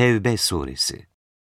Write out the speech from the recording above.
Tevbe Suresi.